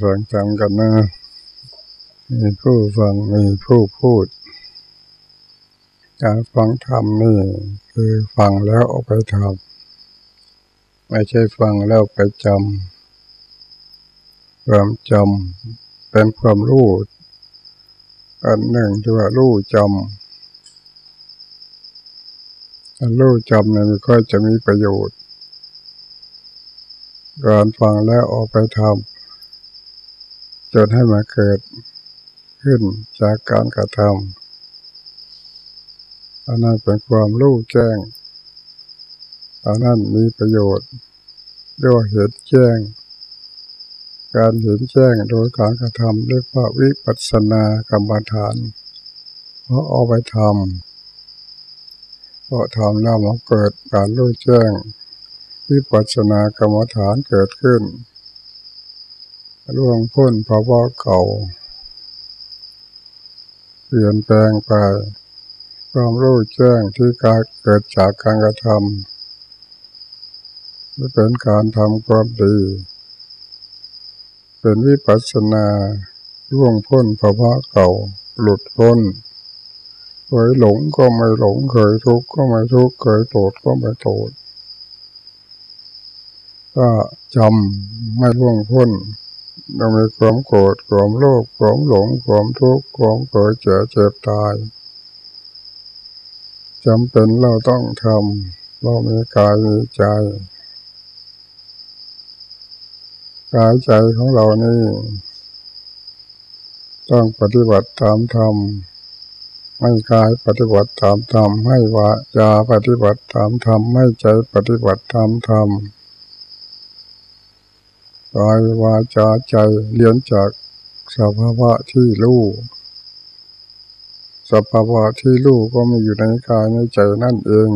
ฟังจำกันนะ มีผู้ฟังมีผู้พูดการฟังธรรมนี่คือฟังแล้วเอาไปทำไม่ใช่ฟังแล้วไปจำความจำเป็นความรู้อันหนึ่งที่ว่ารู้จำอันรู้จำเนี่ยม่ค่อยจะมีประโยชน์ การฟังแล้วออกไปทำ จนให้มาเกิดขึ้นจากการกระทำอันนั้นเป็นความรู้แจ้งอันนั้นมีประโยชน์ด้วยเห็นแจ้ง การเห็นแจ้งโดยการกระทำเรียกว่าวิปัสสนากรรมฐานเพราะเอาไปทำเพราะทำแล้วมันเกิดการรู้แจ้งวิปัสสนากรรมฐานเกิดขึ้น ร่วงพ้นภาวะเก่า เปลี่ยนแปลงไปความรู้แจ้งที่การเกิดจากการกระทำไม่เป็นการทำความดี เป็นวิปัสสนาร่วงพ้นภาวะเก่า หลุดพ้นเคยหลงก็ไม่หลงเคยทุกข์ก็ไม่ทุกข์เคยโกรธก็ไม่โกรธก็จำไม่ล่วงพ้น ต้องมีความโกรธความโลภความหลงความทุกข์ความเกิดเจ็บเจ็บตายจำเป็นเราต้องทำเรามีกายมีใจกายใจของเรานี่ ต้องปฏิบัติตามธรรมให้กายปฏิบัติตามธรรมให้วาจาปฏิบัติตามธรรมให้ใจปฏิบัติตามธรรม กายวาจาใจเรียนจากสภาวะที่รู้สภาวะที่รู้ก็มีอยู่ในกายในใจนั่นเอง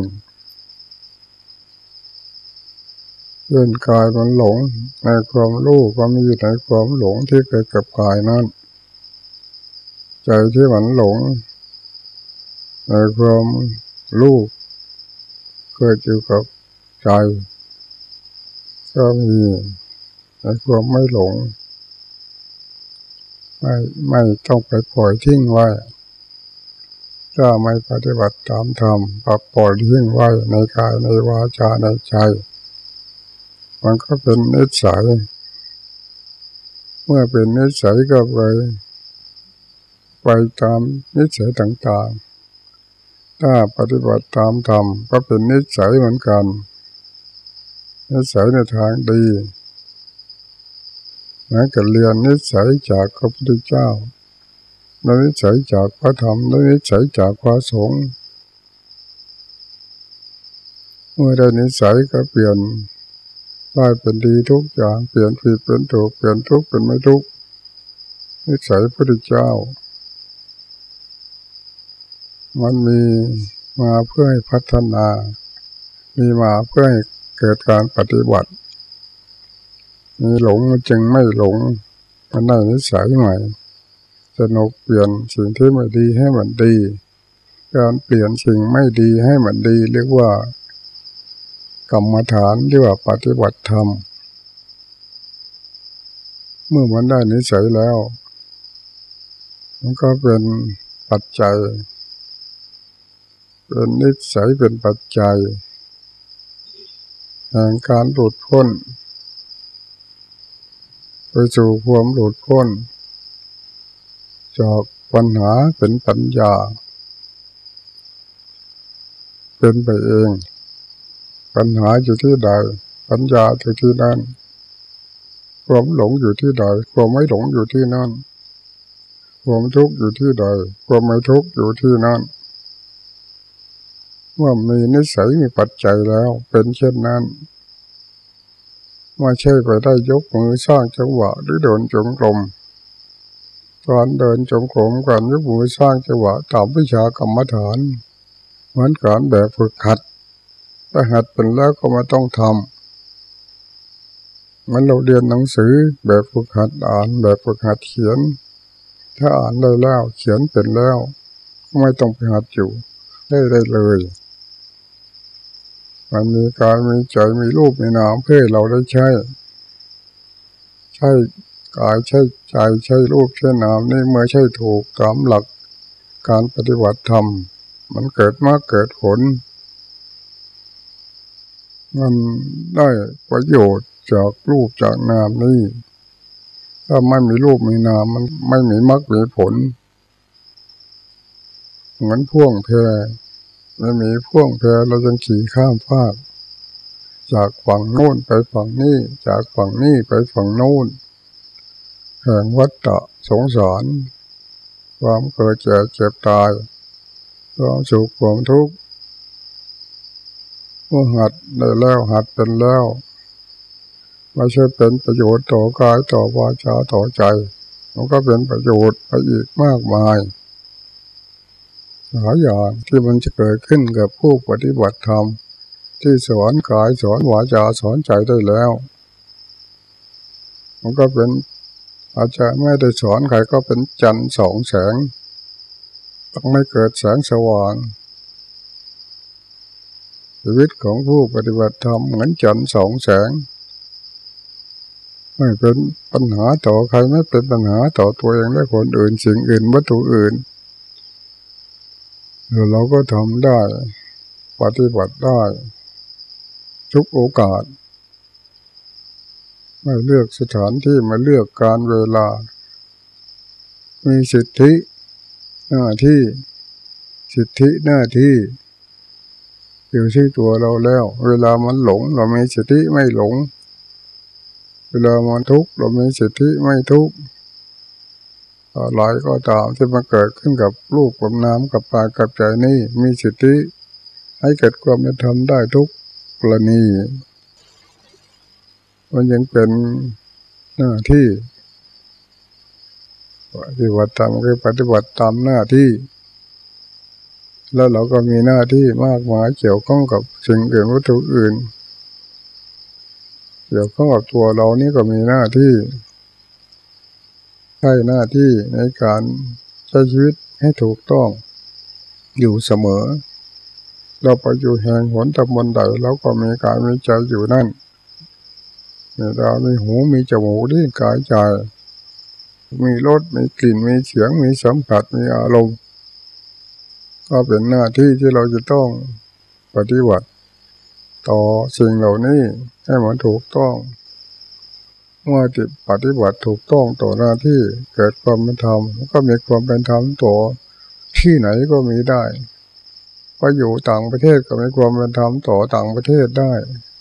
เรื่องกายมันหลงในความรู้ก็มีอยู่ในความหลงที่เกิดกับกายนั้นใจที่มันหลงในความรู้เกิดอยู่กับใจ ก็มี ความไม่หลง ไม่ไม่ต้องไปปล่อยทิ้งไว้ ถ้าไม่ปฏิบัติตามธรรมปรับปล่อยทิ้งไว้ในกายในวาจาในใจ มันก็เป็นนิสัย เมื่อเป็นนิสัยก็ไปไปตามนิสัยต่างๆ ถ้าปฏิบัติตามธรรมก็เป็นนิสัยเหมือนกัน นิสัยในทางดี นะก็เรียนนิสัยจากพระพุทธเจ้านิสัยจากพระธรรมนิสัยจากพระสงฆ์เมื่อได้นิสัยก็เปลี่ยนได้เป็นดีทุกอย่างเปลี่ยนผิดเป็นถูกเปลี่ยนทุกเป็นไม่ทุกนิสัยพระพุทธเจ้า มันมีมาเพื่อให้พัฒนา มีมาเพื่อให้เกิดการปฏิบัติ มีหลงมันจึงไม่หลง มันได้นิสัยใหม่สนุกเปลี่ยนสิ่งที่ไม่ดีให้มันดี การเปลี่ยนสิ่งไม่ดีให้มันดี เรียกว่ากรรมฐานเรียกว่าปฏิบัติธรรม เมื่อมันได้นิสัยแล้ว มันก็เป็นปัจจัย เป็นนิสัยเป็นปัจจัยแห่งการหลุดพ้น ไปสู่ความหลุดพ้น จากปัญหาเป็นปัญญา เป็นไปเอง ปัญหาอยู่ที่ใด ปัญญาอยู่ที่นั่นความหลงอยู่ที่ใดความไม่หลงอยู่ที่นั่นความทุกข์อยู่ที่ใดความไม่ทุกข์อยู่ที่นั่นว่ามีนิสัยมีปัจจัยแล้วเป็นเช่นนั้น ไม่ใช่ไปได้ยกมือสร้างจังหวะหรือเดินจงกรมตอนเดินจงกรมกันยกมือสร้างจังหวะตามวิชากรรมฐานเหมือนการแบบฝึกหัดถ้าหัดเป็นแล้วก็มาต้องทำมันเราเรียนหนังสือแบบฝึกหัดอ่านแบบฝึกหัดเขียน ถ้าอ่านได้แล้วเขียนเป็นแล้ว ไม่ต้องไปหัดอยู่ได้ได้เลย มันมีกายมีใจมีรูปมีนามเพื่อเราได้ใช้ ใช้กายใช่ใจใช่รูปใช่นามนี่เมื่อใช่ถูกตามหลักการปฏิบัติธรรม มันเกิดมาเกิดผล มันได้ประโยชน์จากรูปจากนามนี่ถ้าไม่มีรูปมีนามมันไม่มีมรรคมีผล เหมือนพ่วงเพ ไม่มีพ่วงเพเราจะขี่ข้ามฟากจากฝั่งโน้นไปฝั่งนี้ จากฝั่งนี้ไปฝั่งโน้นแห่งวัฏฏะสงสารความเกิดเจ็บเจ็บตายความสุขความทุกข์เมื่อหัดได้แล้วหัดเป็นแล้วไม่ใช่เป็นประโยชน์ต่อกายต่อวาจาต่อใจ มันก็เป็นประโยชน์ไปอีกมากมาย หลายอย่างที่มันจะเกิดขึ้นกับผู้ปฏิบัติธรรม ที่สอนกายสอนวาจาสอนใจได้แล้ว มันก็เป็นอาจจะไม่ได้สอนใครก็เป็นจันทร์สองแสง ต้องไม่เกิดแสงสว่างชีวิตของผู้ปฏิบัติธรรมเหมือนจันทร์สองแสง ไม่เป็นปัญหาต่อใครไม่เป็นปัญหาต่อตัวเองและคนอื่นสิ่งอื่นวัตถุอื่น เราก็ทำได้ ปฏิบัติได้ ทุกโอกาส ไม่เลือกสถานที่มาเลือกการเวลา มีสิทธิหน้าที่สิทธิหน้าที่ อยู่ที่ตัวเราแล้ว เวลามันหลง เรามีสิทธิไม่หลง เวลามันทุกข์เรามีสิทธิไม่ทุกข์ อะไรก็ตามที่มันเกิดขึ้นกับลูกกับน้ำกับปลากับใจนี่มีสิทธิ ให้เกิดความเป็นธรรมได้ทุกกรณี มันยังเป็นหน้าที่ปฏิบัติตามคือปฏิบัติตามหน้าที่ แล้วเราก็มีหน้าที่มากมายเกี่ยวข้องกับสิ่งอื่นวัตถุอื่น เกี่ยวข้องกับตัวเรานี่ก็มีหน้าที่ ใช่หน้าที่ในการใช้ชีวิตให้ถูกต้องอยู่เสมอ เราไปอยู่แห่งหนตำบลใดเราก็มีการมีใจอยู่นั่นมีตามีหูมีจมูกที่กายใจ มีรสมีกลิ่นมีเสียงมีสัมผัสมีอารมณ์ ก็เป็นหน้าที่ที่เราจะต้องปฏิบัติ ต่อสิ่งเหล่านี้ให้มันถูกต้อง เมื่อจิตปฏิบัติถูกต้องต่อหน้าที่เกิดความเป็นธรรมก็มีความเป็นธรรมต่อที่ไหนก็มีได้ไปอยู่ต่างประเทศก็มีความเป็นธรรมต่อต่างประเทศได้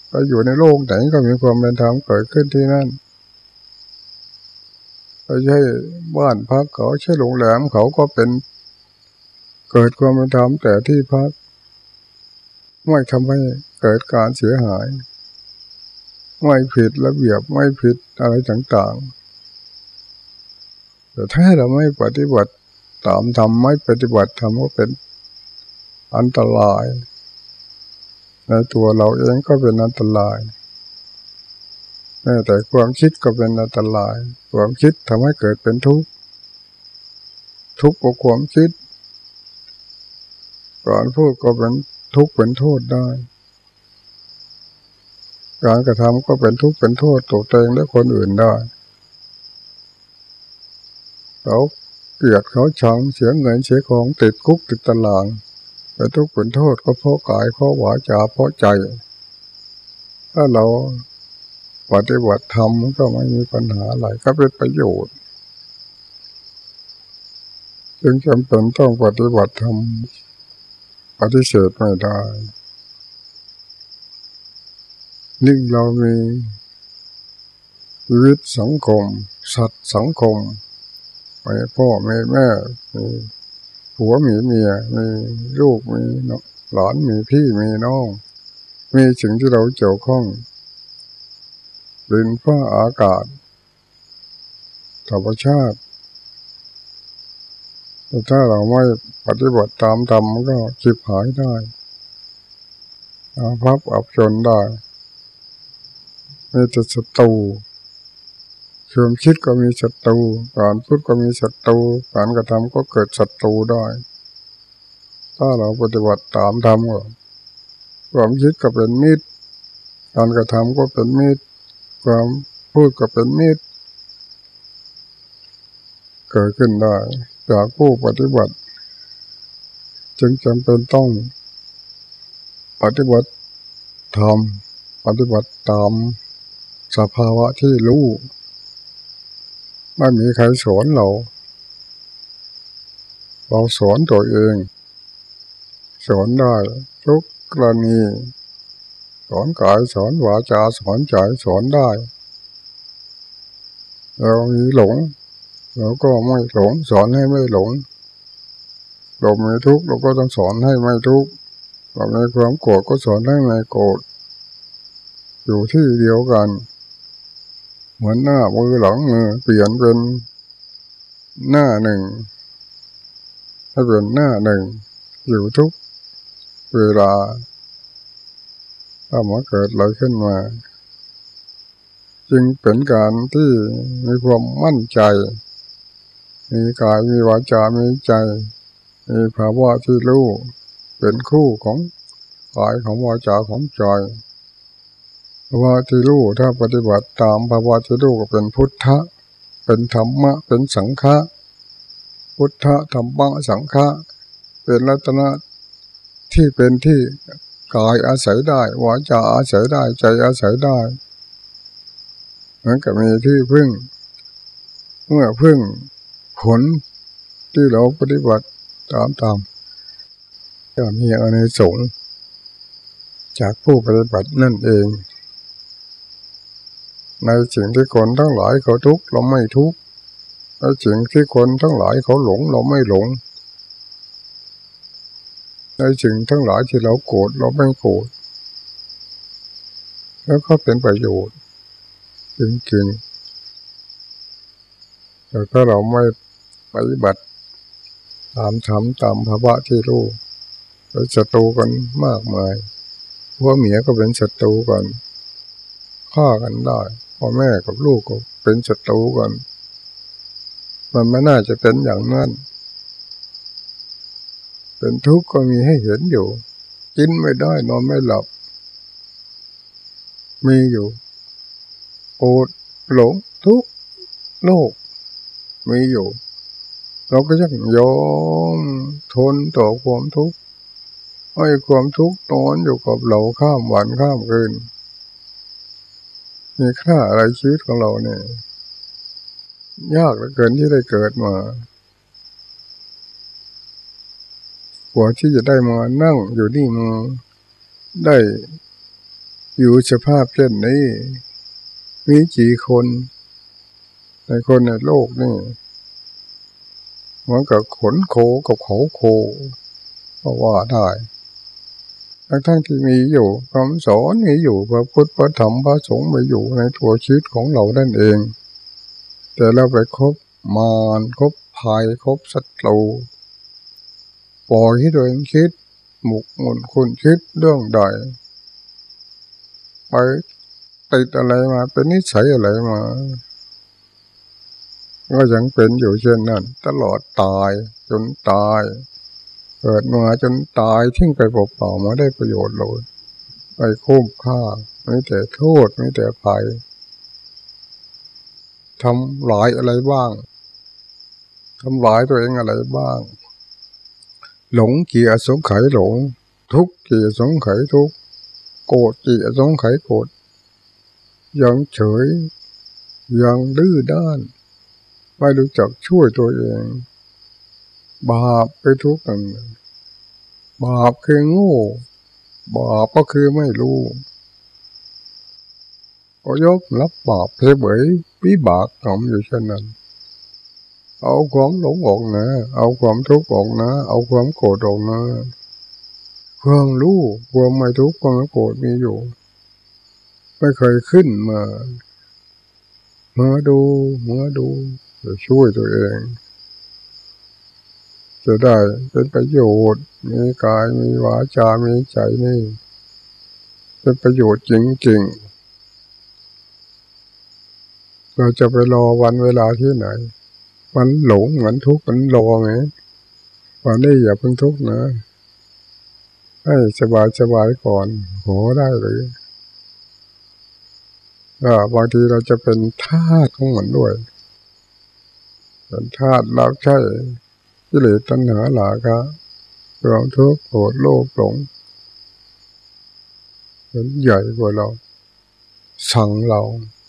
ไปอยู่ในโลกไหนก็มีความเป็นธรรมเกิดขึ้นที่นั่นไม่ใช่บ้านพักเขาใช่โรงแรมเขาก็เป็นเกิดความเป็นธรรมแต่ที่พักไม่ทำให้เกิดการเสียหาย ไม่ผิดระเบียบไม่ผิดอะไรต่างๆ แต่ถ้าเราไม่ปฏิบัติตามธรรมไม่ปฏิบัติธรรมก็เป็นอันตรายในตัวเราเองก็เป็นอันตรายแม้แต่ความคิดก็เป็นอันตราย ความคิดทำให้เกิดเป็นทุกข์ทุกข์กับความคิดก่อนพูดก็เป็นทุกข์เป็นโทษได้ การกระทำก็เป็นทุกข์เป็นโทษตัวเองและคนอื่นได้เขาเกลียดเขาชังเสียเงินเสียของติดคุกติดตารางเป็นทุกข์เป็นโทษก็เพราะกายเพราะวาจาเพราะใจ ถ้าเราปฏิบัติธรรมก็ไม่มีปัญหาอะไรก็เป็นประโยชน์ จึงจำเป็นต้องปฏิบัติธรรมปฏิเสธไม่ได้ นิ่งเรามีชีวิตสังคม สัตว์สังคมมีพ่อมีแม่มีผัวมีเมียมีลูกมีหลานมีพี่มีน้อง มีสิ่งที่เราเกี่ยวข้องดินฟ้าอากาศธรรมชาติแต่ถ้าเราไม่ปฏิบัติตามธรรมก็จิบหายได้อาภัพอับจนได้ มีแต่ศัตรูความคิดก็มีศัตรูการพูดก็มีศัตรูการกระทำก็เกิดศัตรูได้ ถ้าเราปฏิบัติตามธรรมก็ความคิดก็เป็นมิตร การกระทำก็เป็นมิตร ความพูดก็เป็นมิตร เกิดขึ้นได้ จากผู้ปฏิบัติ จึงจำเป็นต้อง ปฏิบัติทำปฏิบัติตาม สภาวะที่รู้ไม่มีใครสอนเรา เราสอนตัวเอง สอนได้ทุกกรณีสอนกายสอนวาจาสอนใจสอนได้เรามีหลงเราก็ไม่หลงสอนให้ไม่หลงเราไม่ทุกข์เราก็ต้องสอนให้ไม่ทุกข์เราไม่ความโกรธก็สอนให้ไม่โกรธอยู่ที่เดียวกัน เหมือนหน้ามือหลังมือเปลี่ยนเป็นหน้าหนึ่งให้เป็นหน้าหนึ่งอยู่ทุกเวลาถ้ามาเกิดอะไรขึ้นมา จึงเป็นการที่มีความมั่นใจ มีกายมีวาจา มีใจ มีภาวะที่รู้เป็นคู่ของกายของวาจาของใจ ภาวะที่รู้ถ้าปฏิบัติตามภาวะที่รู้ก็เป็นพุทธะ เป็นธรรมะ เป็นสังฆะ พุทธะธรรมะสังฆะ เป็นรัตนะที่เป็นที่กายอาศัยได้วาจาอาศัยได้ใจอาศัยได้เหมือนกับมีที่พึ่ง เมื่อพึ่งผลที่เราปฏิบัติตามตามจะมีอเนสงจากผู้ปฏิบัตินั่นเอง ในสิ่งที่คนทั้งหลายเขาทุกข์เราไม่ทุกข์ในสิ่งที่คนทั้งหลายเขาหลงเราไม่หลง ในสิ่งทั้งหลายที่เราโกรธเราไม่โกรธแล้วก็เป็นประโยชน์จริงๆแต่ถ้าเราไม่ปฏิบัติตามธรรมตามภาวะที่รู้เราศัตรูกันมากมายพ่อเมียก็เป็นศัตรูกันฆ่ากันได้ พ่อแม่กับลูกก็เป็นศัตรูกัน มันไม่น่าจะเป็นอย่างนั้นเป็นทุกข์ก็มีให้เห็นอยู่ กินไม่ได้นอนไม่หลับ มีอยู่โกรธหลงทุกข์โลก มีอยู่ เราก็ยังยอมทนต่อความทุกข์ให้ความทุกข์นอนอยู่กับเราข้ามวันข้ามคืน มีค่าอะไรชีวิตของเราเนี่ย ยากเหลือเกินที่ได้เกิดมากว่าที่จะได้มานั่งอยู่นี่มาได้อยู่สภาพเช่นนี้ มีกี่คนในคนในโลกนี่เหมือนกับขนโคกับเขาโคก็ว่าได้ ทั้งทั้งที่มีอยู่คำสอนมีอยู่พระพุทธพระธรรมพระสงฆ์มีอยู่ในตัวชีวิตของเรานั่นเอง แต่เราไปคบมารคบภัยคบศัตรูปล่อยให้ตัวเองคิดหมกมุนคุณคิดเรื่องใดไปติดอะไรมาเป็นนิสัยอะไรมา ก็ยังเป็นอยู่เช่นนั้น ตลอดตายจนตาย เกิดมาจนตายทิ้งไปเปล่าๆมาได้ประโยชน์เลยไปคุ้มค่าไม่แต่โทษไม่แต่ภัยทำหลายอะไรบ้างทำหลายตัวเองอะไรบ้าง หลงกี่อสงไขยหลง ทุกกี่อสงไขยทุกโกรธกี่อสงไขยโกรธยังเฉย ยังดื้อด้าน ไม่รู้จักช่วยตัวเอง บาปไปทุกข์กันบาปคือโง่บาปก็คือไม่รู้ก็ยกรับบาปเพเบยวิบากกรรมอยู่เช่นนั้น เอาความหลงออกนะ เอาความทุกข์ออกนะ เอาความโกรธออกนะความรู้ความไม่ทุกข์ความโกรธมีอยู่ ไม่เคยขึ้นมามาดูมาดูจะช่วยตัวเอง จะได้เป็นประโยชน์ มีกายมีวาจา มีใจนี่ เป็นประโยชน์จริงๆ เราจะไปรอวันเวลาที่ไหน มันหลงมันทุกข์มันรอไงวันนี้อย่าเพิ่งทุกข์นะให้สบายสบายก่อนขอได้เลยก็บางทีเราจะเป็นทาสของมันด้วยเป็นธาตุรับใช้ กิเลสตัณหาหลากะความทุกข์โกรธโลภหลงเป็นใหญ่กว่าเรา สั่งเรา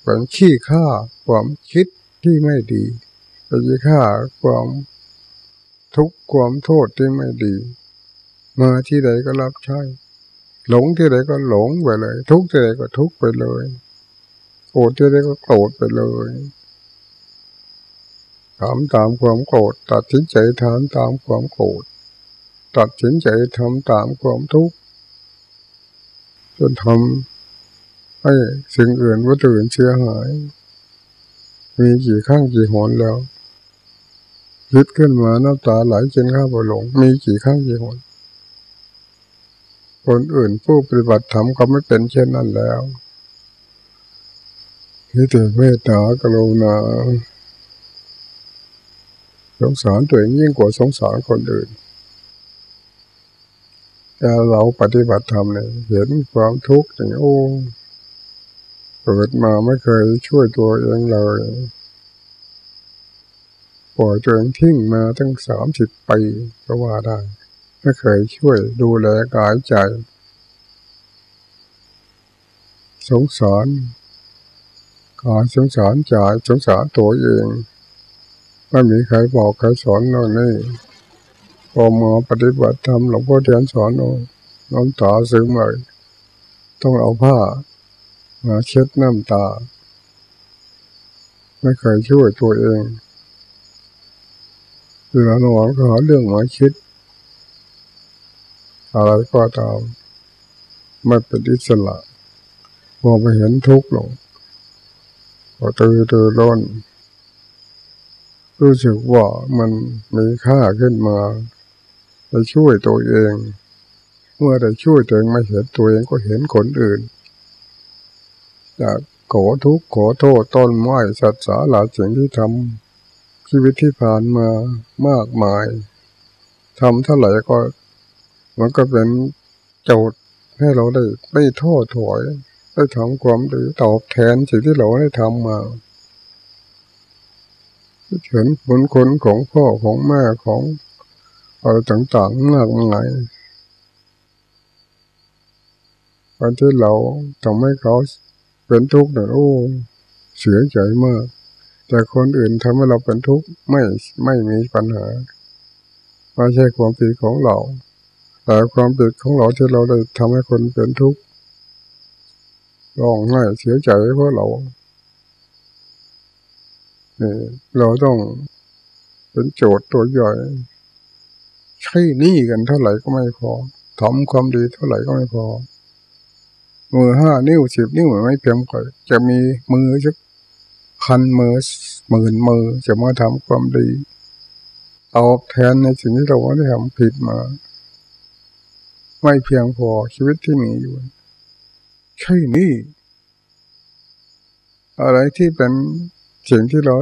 เป็นขี้ข้าความคิดที่ไม่ดีเป็นขี้ข้าความทุกข์ความโทษที่ไม่ดี มาที่ใดก็รับใช้หลงที่ใดก็หลงไปเลย ทุกที่ใดก็ทุกไปเลยโกรธที่ใดก็โกรธไปเลย ถามตามความโกรธตัดสินใจถามตามความโกรธตัดสินใจทำตามความทุกข์จนทำให้สิ่งอื่นวัตถุอื่นเสียหาย มีกี่ข้างกี่หนแล้วคิดขึ้นมาน้ำตาไหลจนข้าบหลง มีกี่ข้างกี่หนคนอื่นผู้ปฏิบัติธรรมก็ไม่เป็นเช่นนั้นแล้วนี่แต่เมตตากรุณา สงสารตัวเองยิ่งกว่าสงสารคนอื่นแต่เราปฏิบัติธรรมเนี่ยเห็นความทุกข์อย่างโอ้เกิดมาไม่เคยช่วยตัวเองเลยปล่อยตัวเองทิ้งมาตั้งสามสิบปีก็ว่าได้ ไม่เคยช่วยดูแลกายใจ สงสารกายสงสารใจสงสารตัวเอง ไม่มีใครบอกใครสอนเรานี่พอมาปฏิบัติธรรมหลวงพ่อเทียนสอนเราน้ำตาซึมเลยต้องเอาผ้า มาเช็ดน้ำตา ไม่เคยช่วยตัวเองเวลานอนก็หาเรื่องมาคิด อะไรก็ตามไม่เป็นอิสระพอไปเห็นทุกข์หลงพอตื่นตื่นร้อน รู้สึกว่ามันมีค่าขึ้นมาไปช่วยตัวเอง เมื่อได้ช่วยตัวเองม่เห็นตัวเองก็เห็นคนอื่นจากขอทุกข์ขอโทษต้นไม้สัตว์สาหลาสิ่งที่ทำชีวิตที่ผ่านมามากมายทำเท่าไหร่ก็ มันก็เป็นโจทย์ให้เราได้ไม่ท้อถอย ได้ทำความดีตอบแทนสิ่งที่เราได้ทำมา เห็นผลคนของพ่อของแม่ของอะไรต่างๆมากมายวันที่เราทำให้เขาเป็นทุกข์เนี่ยโอ้เสียใจมาก แต่คนอื่นทำให้เราเป็นทุกข์ไม่ไม่มีปัญหาไม่ใช่ความผิดของเรา แต่ความผิดของเราที่เราได้ทำให้คนเป็นทุกข์ร้องไห้เสียใจเพราะเรา เราต้องเป็นโจทย์ตัวใหญ่ใช้นี่กันเท่าไหร่ก็ไม่พอทำความดีเท่าไหร่ก็ไม่พอ มือห้านิ้วสิบนิ้วไม่เพียงพอจะมีมือสักพันมือหมื่นมือจะมาทำความดีตอบแทนในสิ่งที่เราได้ทำผิดมา ไม่เพียงพอชีวิตที่มีอยู่ ใช่นี่ อะไรที่เป็น สิ่งที่เรา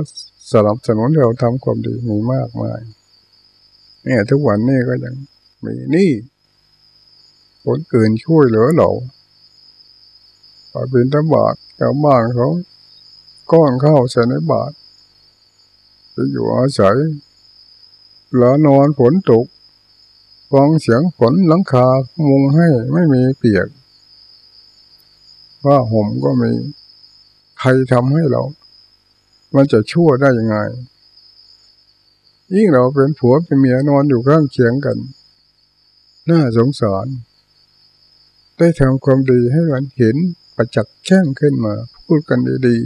สนับสนุนเราทำความดีมีมากมาย เนี่ยทุกวันนี้ก็ยังมีนี่คนอื่นช่วยเหลือเราพอเป็นตบาทชาวบ้านเขาก้อนข้าวใส่ในบาทจะอยู่อาศัยหลานอนฝนตกฟังเสียงฝนหลังคามุงให้ไม่มีเปียกว่าห่มก็มี ใครทำให้เรา มันจะชั่วได้ยังไง ยิ่งเราเป็นผัวเป็นเมียนอนอยู่ข้างเคียงกัน น่าสงสาร ได้ทำความดีให้มันเห็นประจักษ์แช่งขึ้นมา พูดกันดี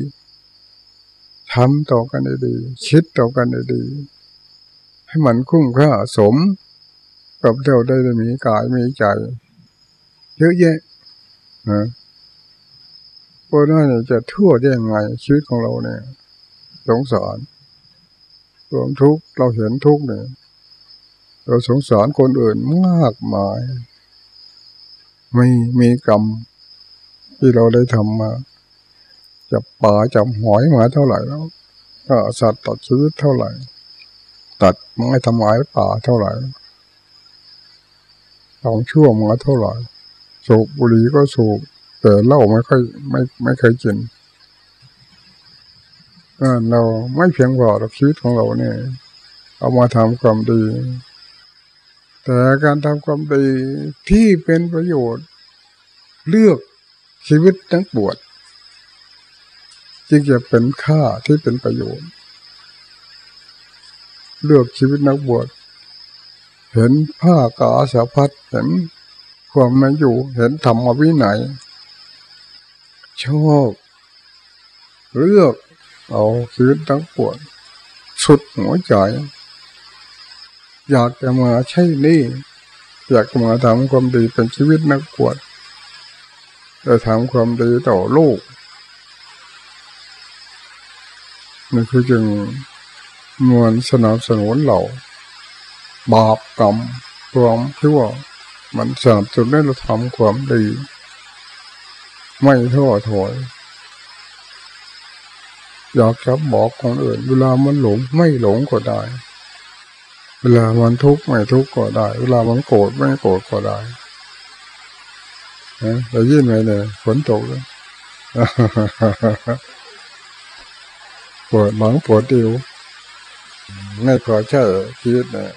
ๆทำต่อกันดีๆคิดต่อกันดีๆให้มันคุ้มค่าสม กับเราได้มีกายมีใจ เยอะแยะนะเพราะนั่นจะทั่วได้ยังไงชีวิตของเราเนี่ย สงสารความทุกข์เราเห็นทุกข์เนี่ยเราสงสารคนอื่นมากมายไม่มีกรรมที่เราได้ทำมาจับป่าจับหอยมาเท่าไหร่แล้วก็สัตว์ตัดชีวิตเท่าไหร่ ตัดไม้ทำลายป่าเท่าไหร่ทำชั่วมาเท่าไหร่สูบบุหรี่ก็สูบแต่เหล้าไม่ค่อยไม่ไม่เคยกิน เราไม่เพียงพอหรอกชีวิตของเราเนี่ย เอามาทำความดี แต่การทำความดีที่เป็นประโยชน์ เลือกชีวิตทั้งปวดจึงจะเป็นค่าที่เป็นประโยชน์ เลือกชีวิตนักบวชเห็นผ้ากาสาพัดเห็นความมาอยู่เห็นธรรมวินัยชอบ เลือก เอาชีวิตทั้งปวดสุดหัวใจอยากจะมาใช่นี่ อยากจะมาทำความดีเป็นชีวิตนักบวชจะทำความดีต่อโลกนี่คือจึงมวลสนับสนุนเราบาปกรรมความชั่วมันสนับสนุนให้เราทำความดี ไม่ท้อถอย อยากจะบอกคนอื่น เวลามันหลงไม่หลงก็ได้ เวลามันทุกข์ไม่ทุกข์ก็ได้ เวลามันโกรธไม่โกรธก็ได้เได้ยินไหมเนี่ยฝนตกแล้วปวดหลังปวดเดียวไม่พอใช่ชีวิตเนี่ย